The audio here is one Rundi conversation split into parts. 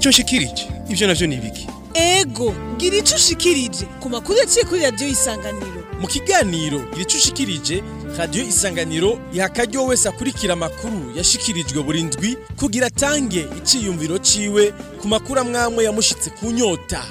icyo nshikirije ibyo navyo ni ego gira icyo ushikirije ku makuru yaciye kuri radiyo isanganiro mu kiganiro gira icyo ushikirije radiyo isanganiro iha wese akurikira amakuru yashikirijwe buri ndwi kugira atange icyiyumviro ciwe ku makuru amwamwe yamushitse ku nyota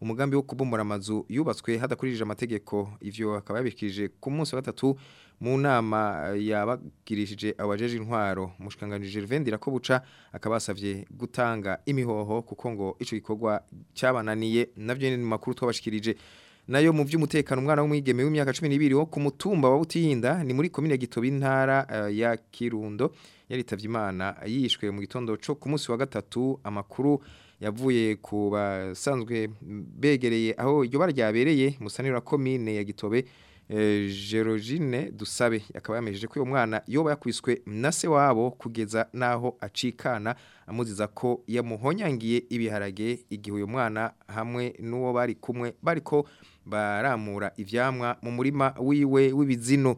umugambi wo kubomora amazu yubatswe hadakurije amategeko ivyo akaba yabikije ku munsi wa gatatu mu nama eh, yabagirishije abajeje intwaro mushikanganje Gervain ko buca akabasavye gutanga imihoho kuko ngo ico gikorwa cyabananiye navyo ni makuru twabashikirije nayo mu by'umutekano umwana w'umwigeme w'imyaka 12 wo kumutumba wa Butihinda ni muri komine Gitobe intara uh, ya Kirundo yaritavye imana yishwe mu gitondo cyo ku munsi wa gatatu amakuru yavuye ku basanzwe begereye aho iryo bara ryabereye musanira komine ya Gitobe eh, Gerogine dusabe akaba yamejeje ko uyu mwana yoba yakwiswe na se wabo kugeza n'aho acikana amuziza ko yamuhonyangiye ibiharage igihe uyu mwana hamwe n'uwo bari kumwe bariko baramura ibyamwa mu murima wiwe w'ibizino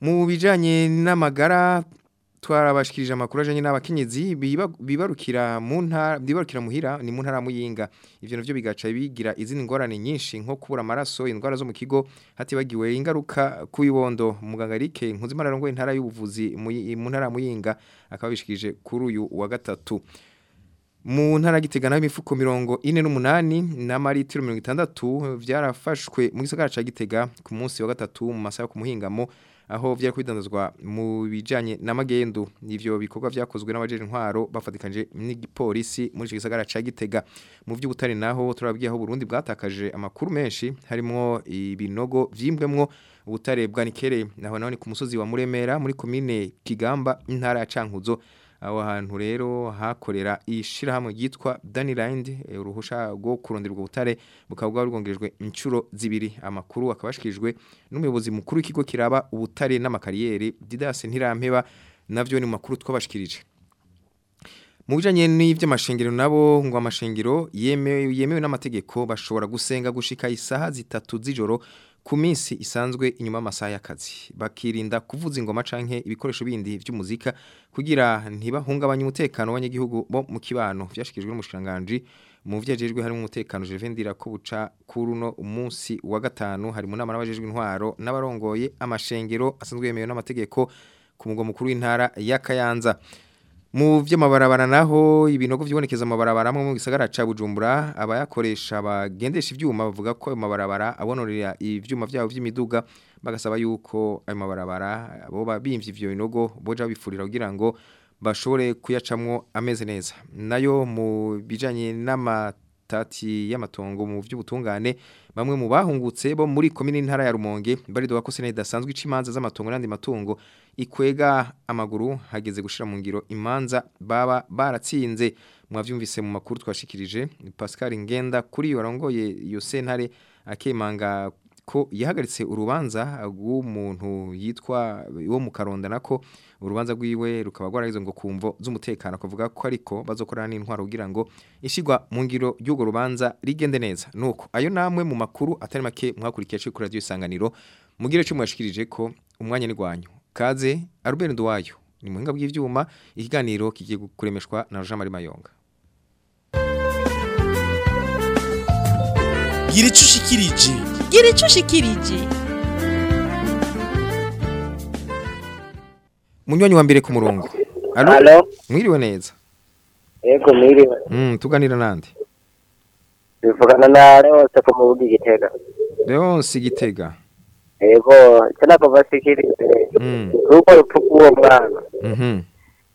mu bijyanye n'amagara twarabashikirije amakuru ajyanye n'abakenyezi bibarukira mu nta bibarukira muhira ni mu ntara muyinga ibyo navyo bigaca bigira izindi ngorane nyinshi nko kubura amaraso indwara zo mu kigo hatibagiwe ingaruka ku bibondo muganga Eric Nkunzimana rongoye intara y'ubuvuzi mu ntara muyinga akabishikije kuri uyu wa gatatu mu ntara gitega naho imifuko mirongo ine n'umunani n'amaritiro mirongo itandatu vyarafashwe mu gisagara ca gitega ku munsi wa gatatu mu masaha yo ku aho byari kubidandazwa mu bijyanye n'amagendu ibyo bikorwa byakozwe n'abajeri intwaro bafatikanje n'igipolisi muri icyo gisagara ca gitega mu by'ubutare naho turababwiye aho Burundi bwatakaje amakuru menshi harimo ibinogo byimbwemwo ubutare bwa nikereye naho naho ni ku musozi wa muremera muri komine kigamba intara ya cankuzo aho hantu rero hakorera ishyirahamwe ryitwa daniland eh, uruhusha rwo kuronderwa ubutare bukaba bwarwongerejwe inshuro zibiri amakuru akaba n'umuyobozi mukuru w'ikigo kiraba ubutare n'amakariyeri didasi ntirampeba nabyo ni makuru twabashikirije mu bijyanye n'iby'amashengero nabo ngo amashengero yemewe yemewe n'amategeko bashobora gusenga gushika isaha zitatu z'ijoro ku minsi isanzwe inyuma y'amasaha y'akazi bakirinda kuvuza ingoma canke ibikoresho bindi by'umuzika kugira ntibahungabanye umutekano w'abanyagihugu bo mu kibano byashikijwe n'umushikanganje mu vyajejwe harimo umutekano Jevendira ko buca kuruno umunsi wa gatanu harimo mu nama n'abajejwe intwaro n'abarongoye amashengero asanzwe yemewe n'amategeko ku mugo mukuru w'intara ya Kayanza mu by'amabarabara naho ibinogo byibonekeza amabarabara mu gisagara ca bujumbura abayakoresha bagendesha ibyuma bavuga ko ayo mabarabara abonorera ibyuma byabo by'imiduga bagasaba yuko ayo mabarabara abo bimvye ibyo binogo boja bifurira kugira ngo bashobore kuyacamwo ameze neza nayo mu bijanye n'ama tati y'amatongo mu by'ubutungane bamwe mu bahungutse bo muri komine ntara ya Rumonge baridwa ko sene idasanzwe ica imanza z'amatongo n'andi matungo ikwega amaguru hageze gushira mu ngiro imanza baba baratsinze mwavyumvise mu makuru twashikirije Pascal Ngenda kuri yorongoye yo sentare akemanga ko yahagaritse urubanza rw'umuntu yitwa wo mu karonda nako urubanza rwiwe rukaba rwarageze ngo kumvo z'umutekano akavuga ko ariko bazokorana n'intwaro kugira ngo ishyirwa mu ngiro y'urwo rubanza rigende neza nuko ayo namwe mu makuru atari make mwakurikiye cyo kuri radiyo isanganiro mugire cyo mwashikirije ko umwanya n'irwanyu kaze Albert Nduwayo ni muhinga bw'ivyuma ikiganiro kigiye kuremeshwa na Jean Marie Mayonga gira icyo ushikirije gira icyo ushikirije munywanyi wa mbere ku murongo alo mwiriwe neza yego mwiriwe mm, tuganira nande bivugana na leonce ku mubuga igitega leonce igitega yego icyo ntabwo basikirije nk'uko mm. rupfu k'uwo mwana mhm.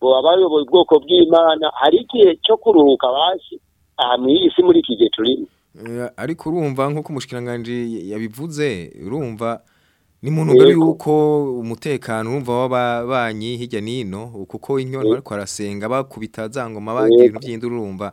bo babayoboye ubwoko bw'imana hari igihe cyo kuruhuka basi aha mu iyi muri iki gihe turimo eh, ariko urumva nk'uko umushikiranganji yabivuze urumva ni mu ntumbero y'uko umutekano urumva w'ababanyi hirya n'ino kuko inyoni bariko barasenga bakubita za ngoma bagira ibintu urumva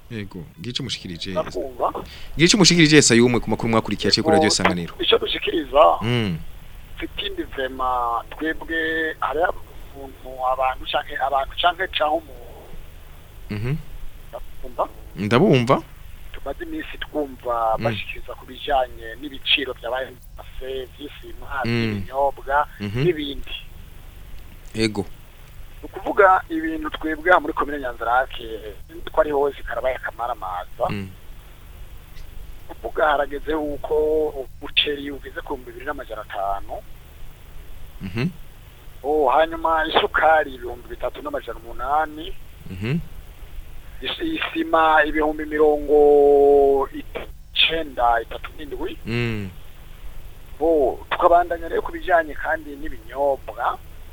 yego gice mushikirije gice mushikirije sayumwe ku makuru mwakurikiye cyo kuri radio sanganiro icyo dushikiriza mm fitindi vraiment twebwe ari abantu abantu canke abantu Mhm. ndabumva tumaze iminsi twumva mm. bashyikiriza ku bijyanye n'ibiciro by'abaye by'isima mm. by'ibinyobwa mhm. n'ibindi ego ni ukuvuga ibintu twebwe muri komine nyanzarake ko ari hose karabaye akamaramaza mm. kuvuga harageze uko umuceri ugeze ku bihumbi bibiri n'amajana atanu mhm. oh, hanyuma isukari ibihumbi bitatu n'amajana umunani isima ibihumbi mirongo icyenda itatu n'indwi mm. tukabandanya rero ku bijyanye kandi n'ibinyobwa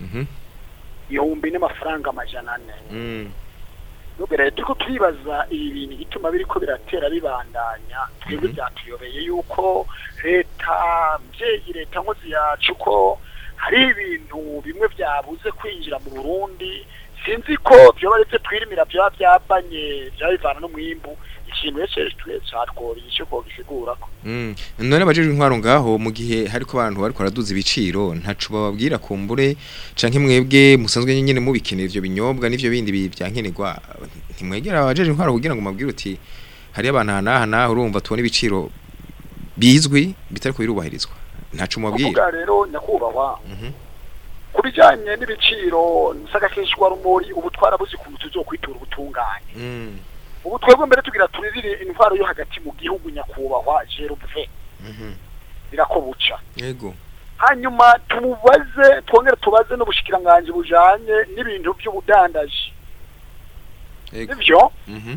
mhm. igihumbi n'amafaranga amajana ane mm. rero turi turibaza ibi bintu igituma biri ko biratera bibandanya twebwe mm-hmm. byatuyobeye yuko leta mbyeyi leta nkozi yacu ko hari ibintu bimwe byabuze kwinjira mu burundi sinzi ko byoba aribyo twirimira byaba byabanye byaba bivana n'umwimbu ikintu wese twese hatworiye icyo mm. none abajejwe intwaro ngaho mu gihe hariko abantu bariko baraduza ibiciro ntacu bababwira kumbure canke mwebwe musanzwe nyine mubikenera ivyo binyobwa n'ivyo bindi byankenerwa ntimwegera abajejwe intwaro kugira ngo mabwire uti hari abantu hanaha naho urumva tubona ibiciro bizwi bitari ko birubahirizwa ntacu mubwira rero nyakubahwa mhm. kubijanye n'ibiciro nsagakishwa rumori ubutwara buzi ku mutuzo kwitura ubutunganye mm. ubu twebwe mbere tugira turizire indwara yo hagati mu gihugu nyakubahwa jerubuve mhm. birakobuca yego hanyuma tumubaze twongere tubaze n'ubushikiranganji bujanye n'ibintu by'ubudandaji nibyo mhm.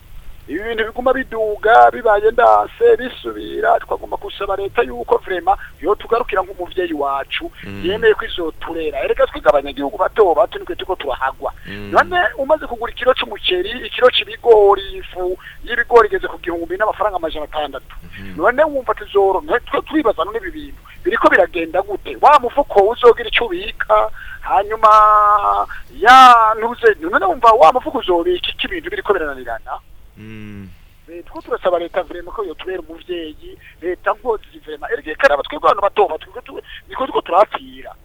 ibi bintu biguma biduga bibaye ndase bisubira twagomba gusaba leta yuko vraiment yo tugarukira nk'umuvyeyi wacu mhm. yemeye ko izoturera erega twe abanyagihugu bato bato niko tuko turahagwa mhm. none umaze kugura ikiro cyumuceri ikiro c'ibigori ifu y'ibigori igeze ku gihumbi n'amafaranga amajana atandatu mhm. none wumva tuzoronka twe turibaza none ibi bintu biriko biragenda gute wa mufuko uzogira icyo ubika hanyuma ya ntuze none wumva wa mufuko uzobika iki ibintu biriko birananirana mm. eh, two turasaba leta vrema ko yotubera umuvyeyi leta ngozi vrema erege karaba twebwe abantu bato niko tuko turapfira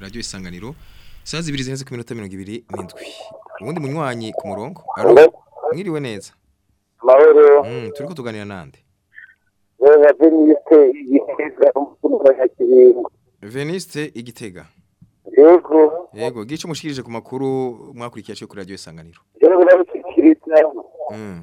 radiyo isanganiro isaha zibiri zirenze ku minota mirongo ibiri n'indwi ubundi munywanyi ku murongo mwiriwe neza mm, turi kutuganira n'andi veniste igitega yego gice mushikirije ku makuru mwakurikiye cyo kuri radiyo isanganiro mm.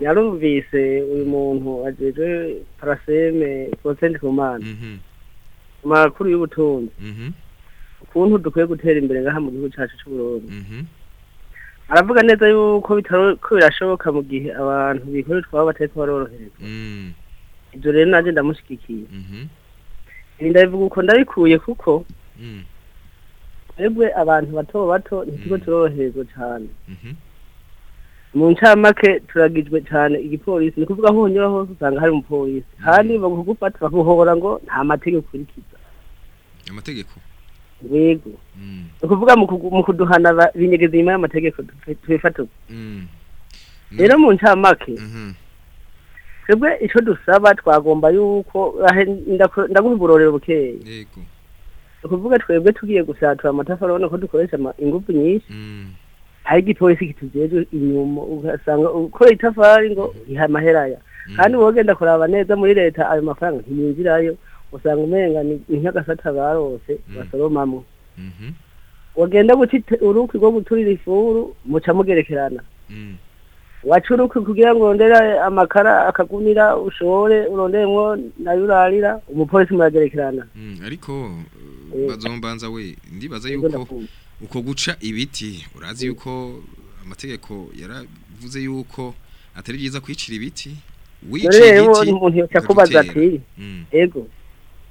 yarumvise uyu muntu ajeje paraseme concentrement mhm uh -huh. makuru y'ubutunzi mhm uh -huh. ukuntu dukwiye gutera imbere ngaha mu gihugu cyacu cy'uburundi mhm. aravuga neza yuko ko birashoboka mu gihe abantu bikora utwabo batari barorohereza mm. ibyo rero nanjye ndamushyigikiye mhm. ibi ndabivuga uko ndabikuye kuko mm. twebwe abantu bato bato ntituba mm. turoroherezwa cyane mhm. mu ncamake turagijwe cyane igipolisi ni kuvuga aho unyura hose usanga hari umupolisi kandi bagufata baguhora ngo nta mategeko ukurikiza amategeko yego mm. ukuvuga mu kuduhana binyegeza inyuma y'amategeko tubifatiwe mm. mm. rero mu ncamake mm-hmm. twebwe icyo dusaba twagomba yuko ndaguha uburorero bukeya ukuvuga twebwe tugiye gusatura amatafari ubona ko dukoresha ingufu nyinshi hari igipolisi kitugeze inyuma ugasanga ukora itafari ngo riha amaheraya kandi wogenda kuraba neza muri leta ayo mafaranga ntiyinjirayo usanga umenga ni nk'agasata barose mm. basoromamwo mm-hmm. wagenda guca uruki rwo guturira ifuru muca mugerekerana mm. waca uruki kugira ngo urondere amakara akagunira ushore uronderemwo nayo urarira umupolisi muragerekerana mm, ariko uh, eh. bazombanza we ndibaza yuko uko guca ibiti urazi yuko amategeko yaravuze yuko atari byiza kwicira ibiti wicaye igiti umuntu yakubaza ati ego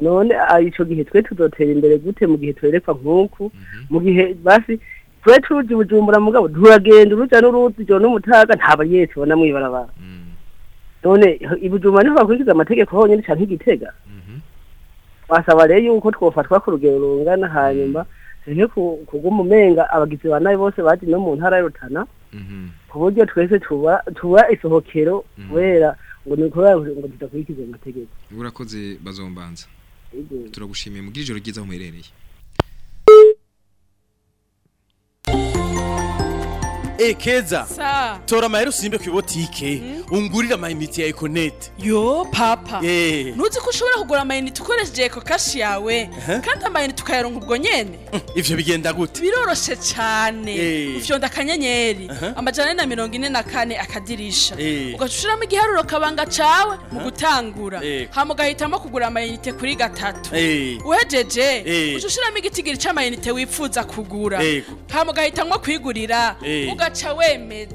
none ah, icyo gihe twe tudotera imbere gute mu gihe twerekwa nk'uku mhm. mu gihe basi twe tuje ubujumbura mugabo turagenda urujya n'uruzi ijoro n'umutaga nta bariyeri tubona mu ibarabara mhm. none ibujumba niho bakurikiza amategeko honyine cyangwa igitega wasaba mhm. rero yuko twofatwa ku rugero rungana hanyuma rero kuguma umenga abagizi ba nabi bose bagiye no mu ntara y'urutana ku buryo twese tuba isohokero kubera ngo ni ukubera ngo tudakurikize amategeko urakoze bazombanza turagushimiye mubwira ijoro ryiza aho muherereye Eh, keza tora amahera usimbe ku ibotike hmm? ungurire amayinite ya ekonete yo papa eh. ntuzi ko ushobora kugura amayinite ukoresheje eko kashi yawe kandi amayinite ukayaronka ubwo nyine hmm, ibyo bigenda gute biroroshye cyane eh. ufyonda akanyenyeri amajana na mirongo ine na kane akadirisha ugaca igiharuro kabanga cawe mu gutangura hama ugahitamo kugura amayinite kuri gatatu uhejeje uca igitigiri cy'amayinite wifuza kugura hama ugahitamo kwigurira ugaca wemeza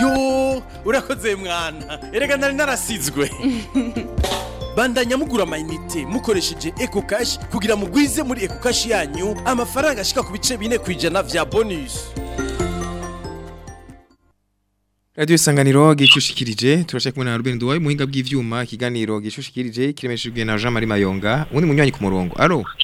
yo urakoze mwana erega nari narasizwe bandanya mugura amayinite mukoresheje eco kugira mugwize muri eco yanyu amafaranga ashika ku bice bine ku ijana vya bonus Radio Sanganiro gicushikirije turashe kumwe na Ruben Duwai muhinga bw'ivyuma kiganiro gicushikirije kiremeshejwe na Jean Marie Mayonga undi munywanyi ku murongo allo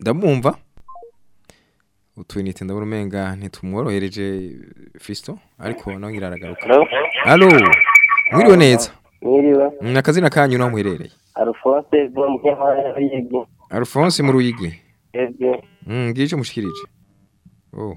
ndamwumva utwinite ndabona umenga ntitumworohereje fisito ariko nawe iraragaruka halo mwiriwe neza ni akazina kanyu naho muherereye arufonse mu ruyigi arufonse mu ruyigi ngije mushikirije oh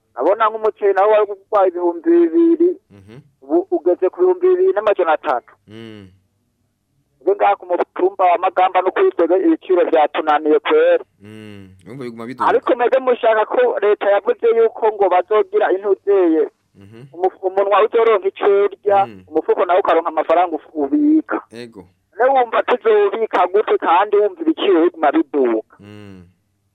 urabona nk'umuceri nawe wari kugwa ibihumbi bibiri mhm. ubu ugeze ku bihumbi bibiri n'amajana atatu rero mm. ngaha ku mutumba wa magamba no kwitega ibiciro byatunaniye kwera mm. ariko mwebwe mushaka ko leta yavuze yuko ngo bazogira intuzeye mhm. umunwa uzoronka icyo urya mm. umufuko nawe ukaronka amafaranga ubika niba tuzubika gute kandi wumva ibiciro biguma biduka hmm.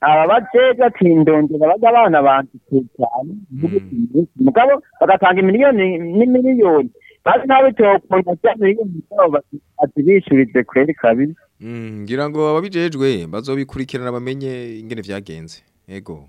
aba bajeje ati ndongera abana bantu cyane mugabo bagatanga imiliyoni n'imiliyoni bari nabitewe ukuntu cyane ati bishyuritse kweri kabiri mm, ngira ngo ababijejwe bazobikurikirana bamenye ingene vyagenze yego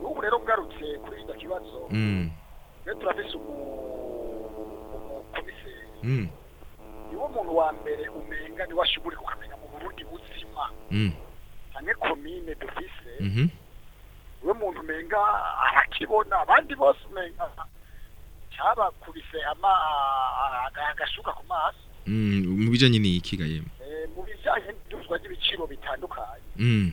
n'ubu rero ugarutse kuri icyo kibazo mm. rero turafise umukomiseri mm. niwo muntu wa mbere umenga niwe ashobora mu burundi buzima cyane mm. komine dufise mhm. niwe muntu umenga arakibona abandi bose umenga cyabakubise agasuka ku maso mm, mu bijyanye n'ikiga yemwe eh, mu bijyanye n'ibicuruzwa by'ibiciro bitandukanye mm.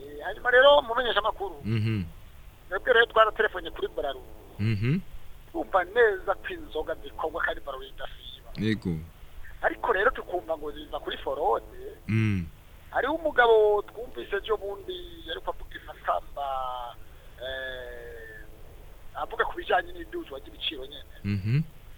eh, hanyuma rero mumenyesha mhm. mwebwe rero twaratelefone kuri buraru mhm. twumva neza ko inzoga zikorwa kandi buraru idasiba yego ariko rero tukumva ngo ziva kuri forode mm. hariho umugabo twumvise ejo bundi yari kwavuga ifatamba eh, aravuga ku bijyanye n'ibicuruzwa by'ibiciro nyine mhm.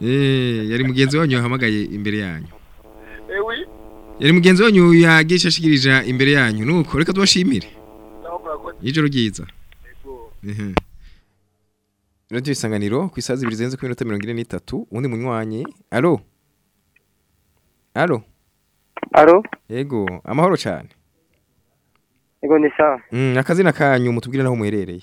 eh, yari mugenzi wanyu wahamagaye imbere yanyu yari mugenzi wanyu yagisha ashikirije imbere yanyu nuko reka tubashimire y'ijoro ryiza radiyo isanganiro ku isaha zibiri zirenze kuri minota mirongo ine n'itatu uwundi munywanyi aro aro aro yego amahoro cyane yego ni sawa mm, akazina kanyu mutubwire naho muherereye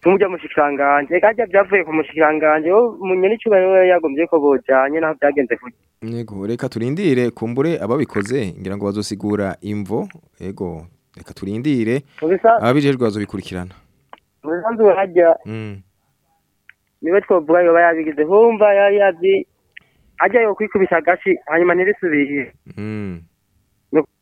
nk'uburyo umushyikiranganje kajya byavuye ku mushyikiranganje umunyanicubahiro we yagombye ko bojyanye n'aho byagenze kujya yego reka turindire kumbure ababikoze ngira ngo bazosigura imvo yego reka turindire ababijejwe bazobikurikirana mu bisanzwe hajya mm. niwe twavuga yoba yabigize humva yari yazi ajya yo kwikubisha agashi hanyuma ntirisubiriye mm.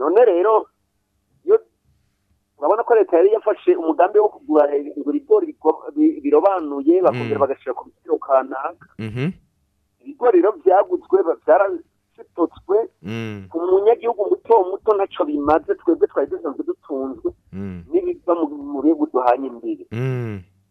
none rero urabona ko leta yari yafashe umugambi wo kugura ibigori birobanuye hmm. bakongera bagashyira ku biciro kanaka mm-hmm. ibigori rero byagutswe byarasitotswe hmm. ku munyagihugu muto muto ntacyo bimaze twebwe twari dusanzwe dutunzwe hmm. n'ibiva mu bihugu duhanye imbere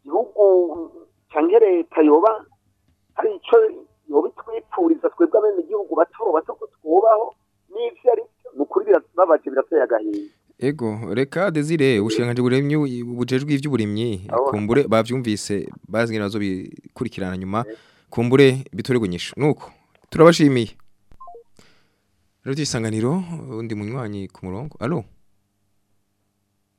igihugu cyangwa leta yoba hari icyo yoba itwipfuriza twebwe abene igihugu bato bato ko twubaho n'ibyo ari ni ukuri birababaje birateye agahinda ego reka dezire ubushirangaje buremye bujejwe iby'uburimyi kumbure bavyumvise bazigena bazo bikurikirana nyuma yeah. kumbure biturego nuko turabashimiye rero isanganiro undi munywanyi ku murongo alo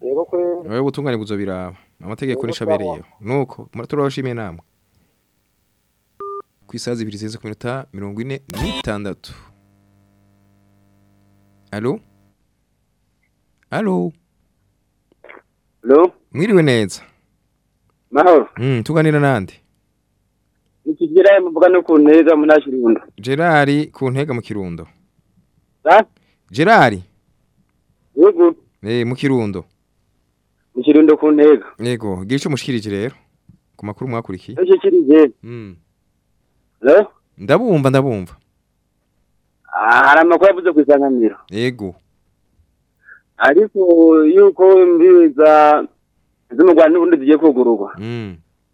Ego kweri. Wewe ubutungane buzobiraba. Amategeko nishabereye. Nuko muraturashimye namwe. ku isaha zibiri zigeze ku minota mirongo ine n'itandatu alo alo mwiriwe neza mahoro hmm, tuganira n'andi iki gerari muvuga no ku ntega muri kirundo gerari ku ntega mu kirundo gerari eh, mu kirundo mu kirundo ku ntega yego gishe umushikirije rero ku makuru mwakurikiye ndabumva ndabumva hari amakuru avuze ku isanganiro yego ariko yuko imbiza zo mu rwanda n'ubundi zigiye kugururwa mm.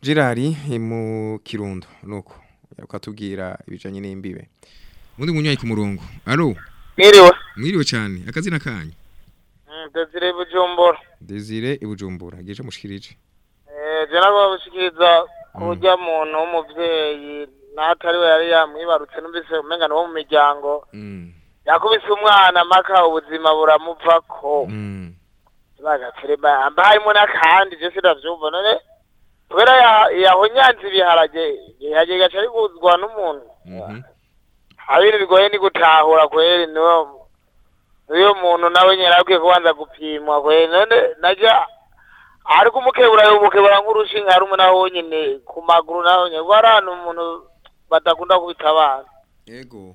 Girari mu kirundo nuko ukatubwira ibijanye n'imbibe undi munywayi ku murongo alo mwiriwe mwiriwe cyane akazina kanyu eh, Desire Bujumbura Desire Bujumbura gije mushikirije Eh je nako bushikiriza mm. kurya muntu w'umuvyeyi natari we yari yamwibarutse numvise umengano wo mu miryango mm. yakubise umwana maka ubuzima buramuvako mm bagafire ba mbaye mwana kandi je sidavyumva none kubera yaho nyanza ibiharage ihage gaca ariguzwa n'umuntu mhm. abirirwaye ni gutahura kweri niyo muntu nawe nyera abwiye kubanza gupimwa kweri none najya ariko umukebura yo umukebura nk'urushinga hari umwe naho nyine ku maguru naho nyine guhara umuntu badakunda kubita abantu yego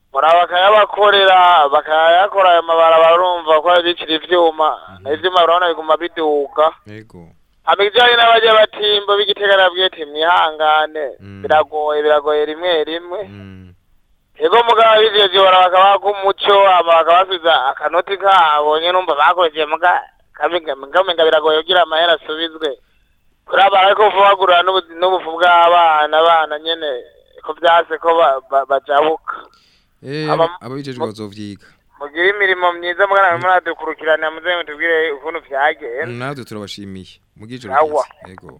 muri bakayabakorera bakayakora ayo mabara barumva ko bikira ibyuma mhm. n'ibyuma urabona biguma biduka abijyanye n'abajya batimba b'igitegana bwite mwihangane mm. biragoye biragoye rimwe rimwe mm. ego mugabo bijeje barabakaba umuco bakabasubiza akanoti kabo nyine numva bakoresheje mugamenga biragoye kugira amahera asubizwe kuri aba ariko kuvugurura n'ubufu bw'abana abana nyine ko byase ko bajabuka Eh, ababijejwe bazovyiga mugire imirimo myiza mugana muradukurikirana muze mutubwire ukuntu vyagenda natwe turabashimiye mugije yego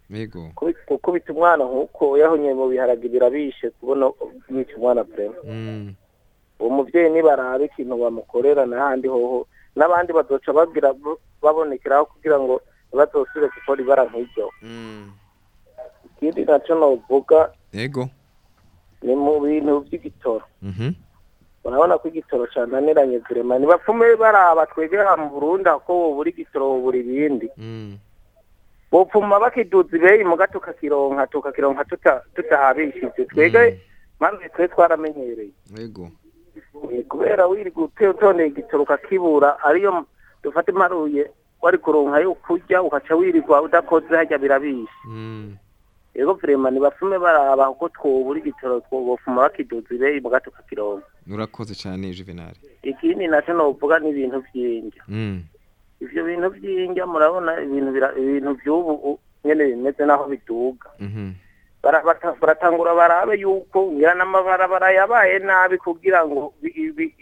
gukubita umwana nk'uko yahunye mu biharage birabishe kubona yica umwana burema mm. uwo mubyeyi nibaraba ikintu bamukorera n'ahandi hoho n'abandi badoca babwira babonekeraho kugira ngo bazosire gukora ibara nk'iryo ikindi nacyo navuga ni mu bintu by'igitoro mhm. urabona ko igitoro cananiranye zirema ntibapfume baraba twegera mu burundi ko buri gitoro buri bindi mm. bopfuma bakiduza ibeyi mu gato kakironka tukakironka tutahabishize twege manje mm. twe twaramenyereye yego kubera wiri gutoneye igitoro ukakibura ariyo dufate imaruye wari kuronka yo kurya ukaca wirirwa udakoze harya birabishe mm. ego vremani bapfume baraba kuko twobura igitoro twobofuma bakiduzibe imboga tukakironka urakoze cyane juvenali ikindi nacyo novuga ni ibintu by'indya mm. ibyo bintu by'indya murabona ibintu ibintu by'ubu nyene bimeze naho biduga mhm. baratangura barabe yuko ngira namabara barayabaye nabi kugira ngo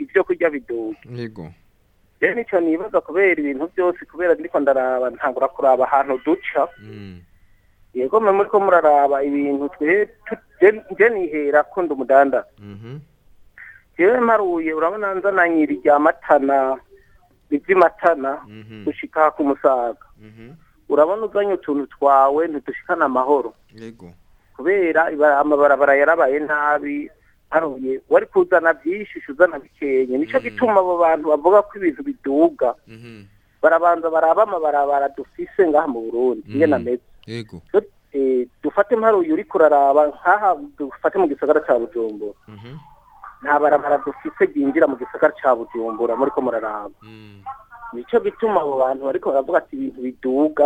ibyo kurya biduge yego rero nico nibaza kubera ibintu byose kubera ndiko ndaraba ntangura kuraba ahantu duca mm. yego mwe muri ko muraraba ibintu twe nihera ko ndumudandaza yewe mhm. mparuye urabona nzananye iryamatana iby'imatana dushika mhm. ku musaga mhm. urabona uzanye utuntu twawe ntidushikane amahoro kubera amabarabara yarabaye nabi haruye wari kuzana byinshi uzana bikenye nicyo gituma abo bantu bavuga ko ibintu biduga barabanza baraba amabarabara dufise ngaha mu burundi iyo nameze yego dufate mpari uyu uri kuraraba nk'aha dufate mu gisagara cya bujumbura mhm. nta barabara dufite byinjira mu gisagara cya bujumbura muri ko muraraba mm. nicyo bituma abo bantu ariko baravuga ati ibintu biduga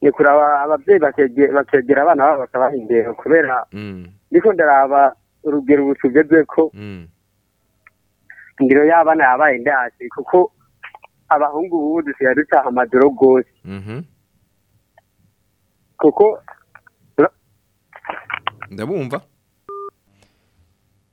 ni kuraba ababyeyi bakegera abana babo bakabaha indero kubera mm. niko ndaraba urugero tugeze ko mm. indero y'abana yabaye ndase kuko abahungu ubu dusigaye ducaha amadoro rwose mhm. kuko ndabumva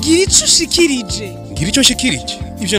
Giricho shikirije Giricho shikirije